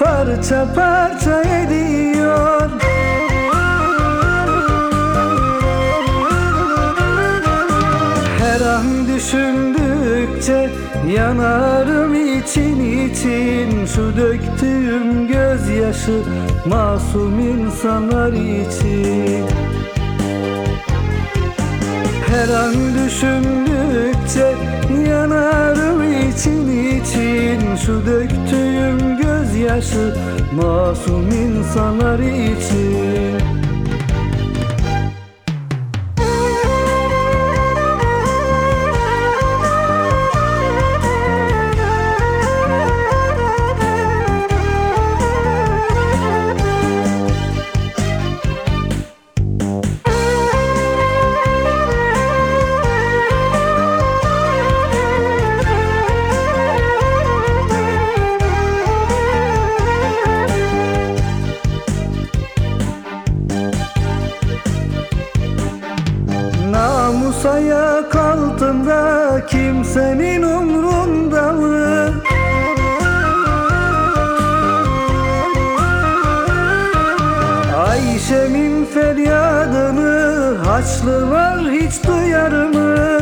Parça parça ediyor. Her an düşündükçe yanarım için için. Şu döktüğüm gözyaşı masum insanlar için. Her an düşündükçe yanarım için için Şu döktüğüm gözyaşı masum insanlar ayak altında kimsenin umrunda mı? Ayşe'min feryadını Haçlılar hiç duyar mı?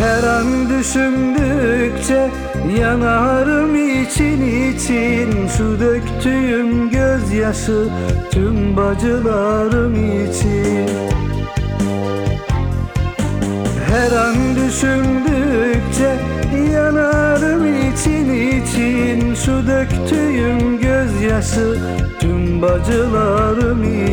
Her an düşündükçe yanarım için için Şu döktüğüm gözyaşı tüm bacılarım için. Her an düşündükçe yanarım için için. Şu döktüğüm gözyaşı tüm bacılarım için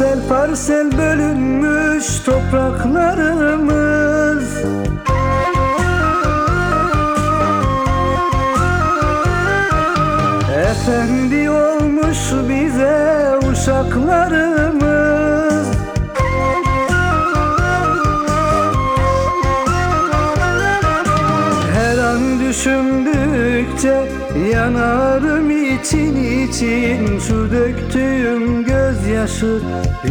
Parsel parsel bölünmüş topraklarımız. Efendi olmuş bize uşaklarımız. Her an düşündükçe yanarım için için. Şu döktüğüm gözyaşı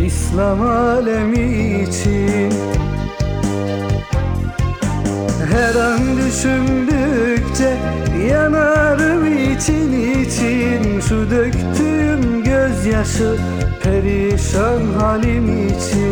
İslam alemi için. Her an düşündükçe yanarım için için. Şu döktüğüm gözyaşı perişan halim için